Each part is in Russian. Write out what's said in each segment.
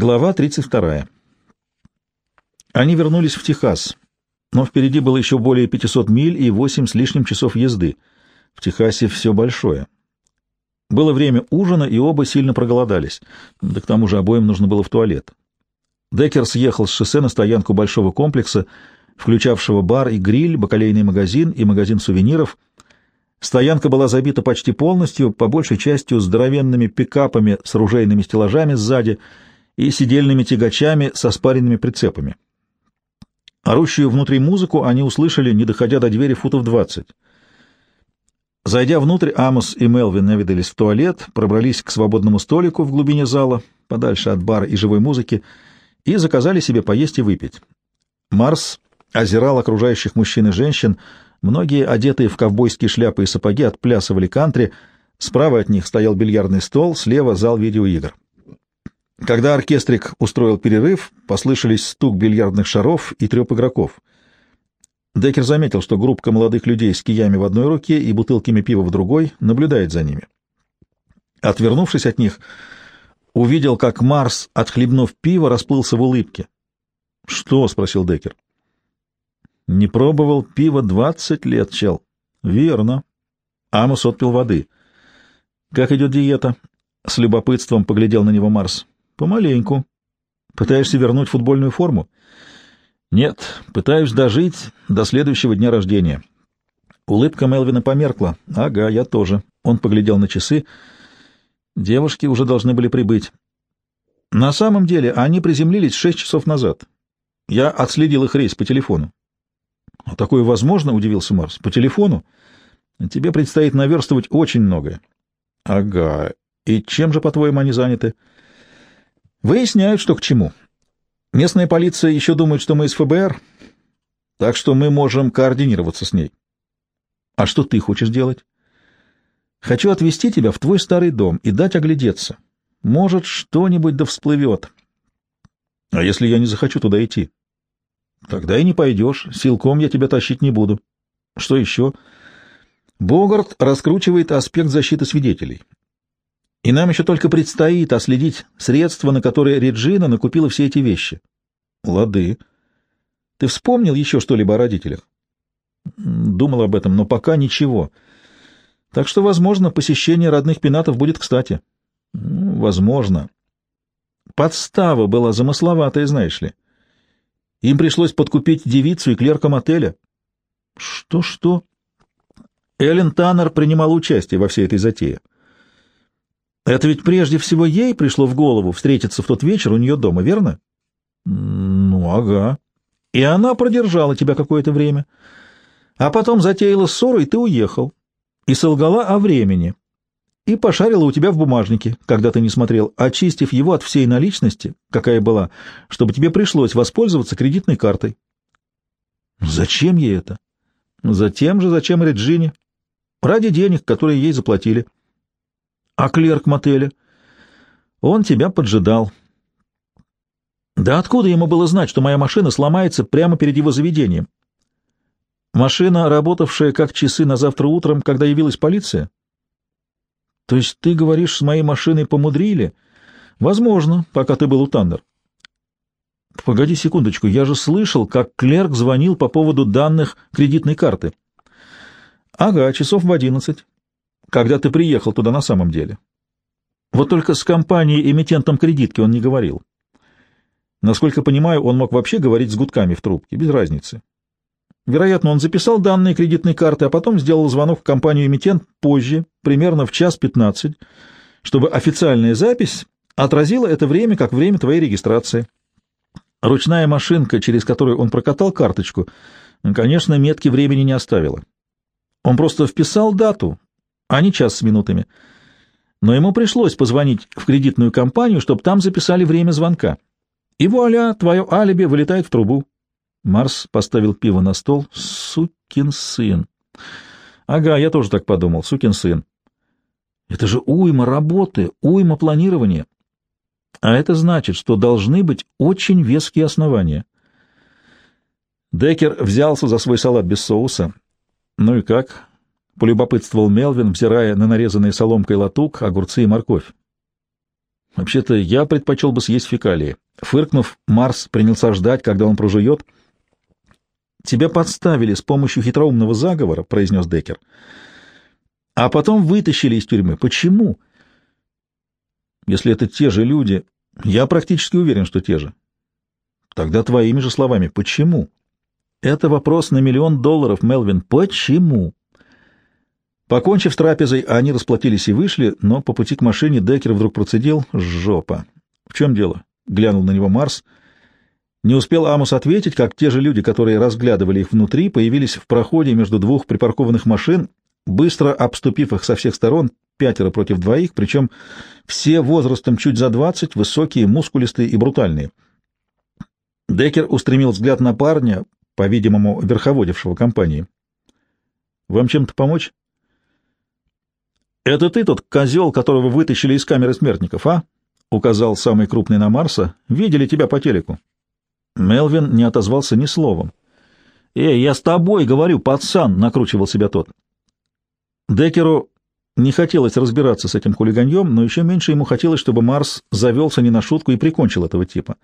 Глава 32. Они вернулись в Техас, но впереди было еще более 500 миль и 8 с лишним часов езды. В Техасе все большое. Было время ужина, и оба сильно проголодались. Да к тому же обоим нужно было в туалет. Деккер съехал с шоссе на стоянку большого комплекса, включавшего бар и гриль, бакалейный магазин и магазин сувениров. Стоянка была забита почти полностью, по большей частью здоровенными пикапами с ружейными стеллажами сзади — и сидельными тягачами со спаренными прицепами. Орущую внутри музыку они услышали, не доходя до двери футов двадцать. Зайдя внутрь, Амос и Мелвин навидались в туалет, пробрались к свободному столику в глубине зала, подальше от бара и живой музыки, и заказали себе поесть и выпить. Марс озирал окружающих мужчин и женщин, многие, одетые в ковбойские шляпы и сапоги, отплясывали кантри, справа от них стоял бильярдный стол, слева — зал видеоигр. Когда оркестрик устроил перерыв, послышались стук бильярдных шаров и треп игроков. Деккер заметил, что группка молодых людей с киями в одной руке и бутылками пива в другой наблюдает за ними. Отвернувшись от них, увидел, как Марс, отхлебнув пиво, расплылся в улыбке. «Что?» — спросил Деккер. «Не пробовал пиво двадцать лет, чел». «Верно». Амос отпил воды. «Как идет диета?» — с любопытством поглядел на него Марс. Помаленьку. Пытаешься вернуть футбольную форму? Нет, пытаюсь дожить до следующего дня рождения. Улыбка Мелвина померкла. Ага, я тоже. Он поглядел на часы. Девушки уже должны были прибыть. На самом деле они приземлились шесть часов назад. Я отследил их рейс по телефону. «А такое возможно?» — удивился Марс. «По телефону? Тебе предстоит наверстывать очень многое». «Ага. И чем же, по-твоему, они заняты?» Выясняют, что к чему. Местная полиция еще думает, что мы из ФБР, так что мы можем координироваться с ней. А что ты хочешь делать? Хочу отвезти тебя в твой старый дом и дать оглядеться. Может, что-нибудь да всплывет. А если я не захочу туда идти? Тогда и не пойдешь. Силком я тебя тащить не буду. Что еще? Богарт раскручивает аспект защиты свидетелей. И нам еще только предстоит оследить средства, на которые Реджина накупила все эти вещи. Лады. Ты вспомнил еще что-либо о родителях? Думал об этом, но пока ничего. Так что, возможно, посещение родных пенатов будет кстати. Возможно. Подстава была замысловатая, знаешь ли. Им пришлось подкупить девицу и клерка мотеля. Что-что? Эллен Таннер принимала участие во всей этой затее. Это ведь прежде всего ей пришло в голову встретиться в тот вечер у нее дома, верно? Ну, ага. И она продержала тебя какое-то время. А потом затеяла ссору, и ты уехал. И солгала о времени. И пошарила у тебя в бумажнике, когда ты не смотрел, очистив его от всей наличности, какая была, чтобы тебе пришлось воспользоваться кредитной картой. Зачем ей это? Затем же, зачем Реджине? Ради денег, которые ей заплатили. — а клерк мотеля? Он тебя поджидал. Да откуда ему было знать, что моя машина сломается прямо перед его заведением? Машина, работавшая как часы на завтра утром, когда явилась полиция? То есть ты говоришь, с моей машиной помудрили? Возможно, пока ты был у Тандер. Погоди секундочку, я же слышал, как клерк звонил по поводу данных кредитной карты. Ага, часов в одиннадцать когда ты приехал туда на самом деле. Вот только с компанией-эмитентом кредитки он не говорил. Насколько понимаю, он мог вообще говорить с гудками в трубке, без разницы. Вероятно, он записал данные кредитной карты, а потом сделал звонок в компанию-эмитент позже, примерно в час пятнадцать, чтобы официальная запись отразила это время как время твоей регистрации. Ручная машинка, через которую он прокатал карточку, конечно, метки времени не оставила. Он просто вписал дату, а не час с минутами. Но ему пришлось позвонить в кредитную компанию, чтобы там записали время звонка. И вуаля, твое алиби вылетает в трубу. Марс поставил пиво на стол. Сукин сын. Ага, я тоже так подумал. Сукин сын. Это же уйма работы, уйма планирования. А это значит, что должны быть очень веские основания. Деккер взялся за свой салат без соуса. Ну и как? — полюбопытствовал Мелвин, взирая на нарезанный соломкой латук, огурцы и морковь. Вообще-то я предпочел бы съесть фекалии. Фыркнув, Марс принялся ждать, когда он прожует. «Тебя подставили с помощью хитроумного заговора», — произнес Деккер. «А потом вытащили из тюрьмы. Почему?» «Если это те же люди, я практически уверен, что те же. Тогда твоими же словами, почему?» «Это вопрос на миллион долларов, Мелвин. Почему?» Покончив с трапезой, они расплатились и вышли, но по пути к машине Деккер вдруг процедил «Жопа!» «В чем дело?» — глянул на него Марс. Не успел Амус ответить, как те же люди, которые разглядывали их внутри, появились в проходе между двух припаркованных машин, быстро обступив их со всех сторон, пятеро против двоих, причем все возрастом чуть за двадцать, высокие, мускулистые и брутальные. Деккер устремил взгляд на парня, по-видимому, верховодившего компании. «Вам чем-то помочь?» «Это ты тот козел, которого вытащили из камеры смертников, а?» — указал самый крупный на Марса. «Видели тебя по телеку». Мелвин не отозвался ни словом. «Эй, я с тобой говорю, пацан!» — накручивал себя тот. Декеру не хотелось разбираться с этим хулиганьем, но еще меньше ему хотелось, чтобы Марс завелся не на шутку и прикончил этого типа.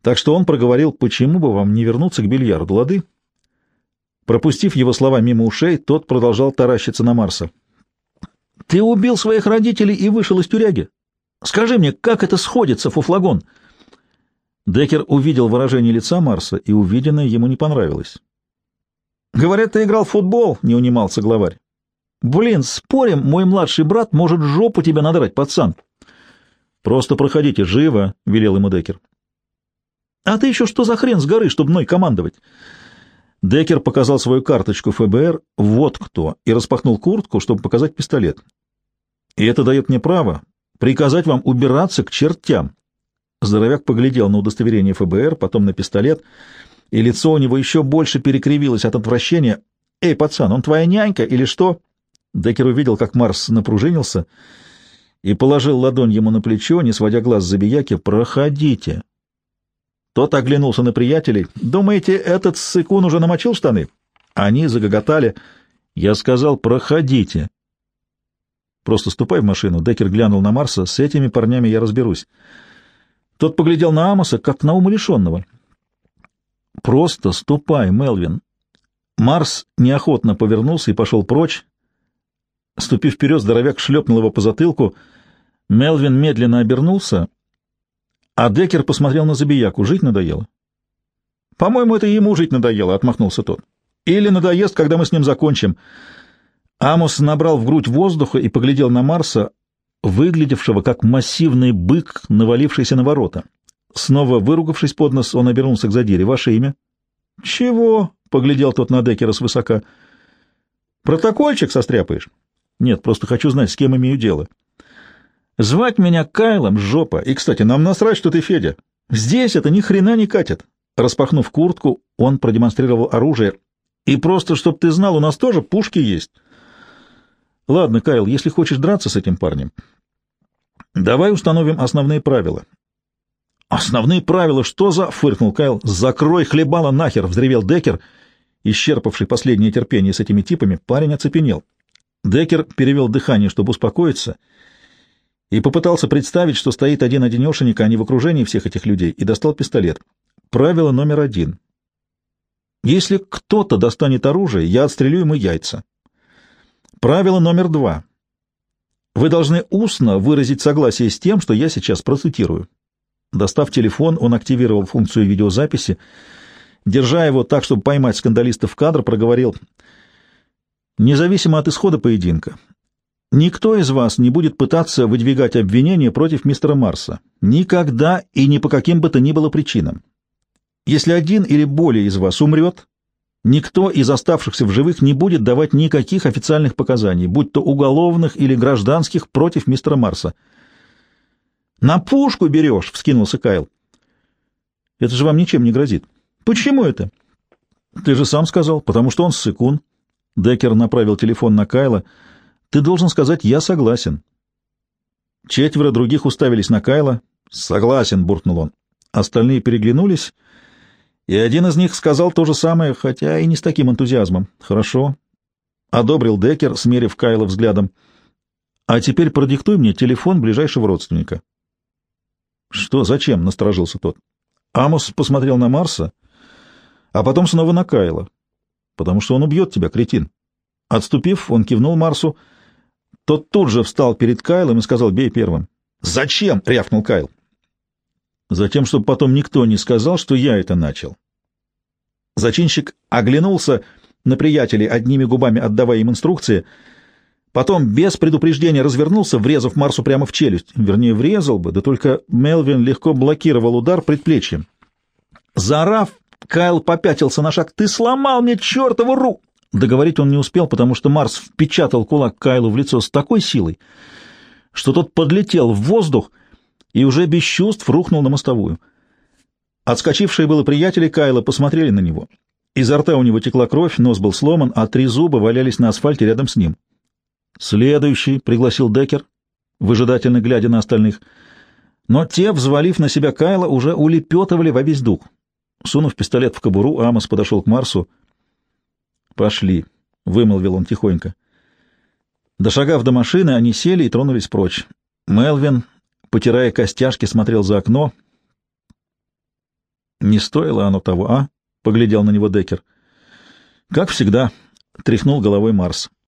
Так что он проговорил, почему бы вам не вернуться к бильярду, лады? Пропустив его слова мимо ушей, тот продолжал таращиться на Марса. Ты убил своих родителей и вышел из тюряги. Скажи мне, как это сходится, фуфлагон?» Деккер увидел выражение лица Марса, и увиденное ему не понравилось. «Говорят, ты играл в футбол», — не унимался главарь. «Блин, спорим, мой младший брат может жопу тебя надрать, пацан». «Просто проходите, живо», — велел ему Деккер. «А ты еще что за хрен с горы, чтобы мной командовать?» Деккер показал свою карточку ФБР «Вот кто» и распахнул куртку, чтобы показать пистолет. И это дает мне право приказать вам убираться к чертям. Здоровяк поглядел на удостоверение ФБР, потом на пистолет, и лицо у него еще больше перекривилось от отвращения. «Эй, пацан, он твоя нянька или что?» Деккер увидел, как Марс напружинился и положил ладонь ему на плечо, не сводя глаз с забияки. «Проходите». Тот оглянулся на приятелей. «Думаете, этот сыкун уже намочил штаны?» Они загоготали. «Я сказал, проходите». Просто ступай в машину. Деккер глянул на Марса. С этими парнями я разберусь. Тот поглядел на Амоса, как на умалишенного. Просто ступай, Мелвин. Марс неохотно повернулся и пошел прочь. Ступив вперед, здоровяк шлепнул его по затылку. Мелвин медленно обернулся, а Деккер посмотрел на Забияку. Жить надоело. «По-моему, это ему жить надоело», — отмахнулся тот. «Или надоест, когда мы с ним закончим». Амос набрал в грудь воздуха и поглядел на Марса, выглядевшего как массивный бык, навалившийся на ворота. Снова выругавшись под нос, он обернулся к задире. «Ваше имя?» «Чего?» — поглядел тот на Деккера свысока. «Протокольчик состряпаешь?» «Нет, просто хочу знать, с кем имею дело». «Звать меня Кайлом, жопа. И, кстати, нам насрать, что ты Федя. Здесь это ни хрена не катит». Распахнув куртку, он продемонстрировал оружие. «И просто, чтоб ты знал, у нас тоже пушки есть». Ладно, Кайл, если хочешь драться с этим парнем, давай установим основные правила. Основные правила? Что за... Фыркнул Кайл. Закрой хлебало нахер, взревел Декер, исчерпавший последнее терпение с этими типами. Парень оцепенел. Декер перевел дыхание, чтобы успокоиться, и попытался представить, что стоит один-одинешенек, а не в окружении всех этих людей, и достал пистолет. Правило номер один. Если кто-то достанет оружие, я отстрелю ему яйца. Правило номер два. Вы должны устно выразить согласие с тем, что я сейчас процитирую. Достав телефон, он активировал функцию видеозаписи. Держа его так, чтобы поймать скандалиста в кадр, проговорил «Независимо от исхода поединка, никто из вас не будет пытаться выдвигать обвинения против мистера Марса. Никогда и ни по каким бы то ни было причинам. Если один или более из вас умрет, Никто из оставшихся в живых не будет давать никаких официальных показаний, будь то уголовных или гражданских, против мистера Марса. «На пушку берешь!» — вскинулся Кайл. «Это же вам ничем не грозит». «Почему это?» «Ты же сам сказал, потому что он ссыкун». Деккер направил телефон на Кайла. «Ты должен сказать «я согласен». Четверо других уставились на Кайла. «Согласен», — буркнул он. Остальные переглянулись и один из них сказал то же самое, хотя и не с таким энтузиазмом. «Хорошо», — одобрил Деккер, смерив Кайла взглядом. «А теперь продиктуй мне телефон ближайшего родственника». Что, зачем? — насторожился тот. Амос посмотрел на Марса, а потом снова на Кайла. Потому что он убьет тебя, кретин. Отступив, он кивнул Марсу. Тот тут же встал перед Кайлом и сказал «бей первым». «Зачем?» — рявкнул Кайл. «Затем, чтобы потом никто не сказал, что я это начал». Зачинщик оглянулся на приятелей, одними губами отдавая им инструкции. Потом без предупреждения развернулся, врезав Марсу прямо в челюсть. Вернее, врезал бы, да только Мелвин легко блокировал удар предплечьем. Заорав, Кайл попятился на шаг. «Ты сломал мне чертову руку!» Договорить он не успел, потому что Марс впечатал кулак Кайлу в лицо с такой силой, что тот подлетел в воздух и уже без чувств рухнул на мостовую. Отскочившие было приятели Кайла посмотрели на него. Изо рта у него текла кровь, нос был сломан, а три зуба валялись на асфальте рядом с ним. «Следующий», — пригласил Деккер, выжидательно глядя на остальных. Но те, взвалив на себя Кайла, уже улепетывали во весь дух. Сунув пистолет в кобуру, Амос подошел к Марсу. «Пошли», — вымолвил он тихонько. Дошагав до машины, они сели и тронулись прочь. Мелвин, потирая костяшки, смотрел за окно. «Не стоило оно того, а?» — поглядел на него Деккер. «Как всегда», — тряхнул головой Марс.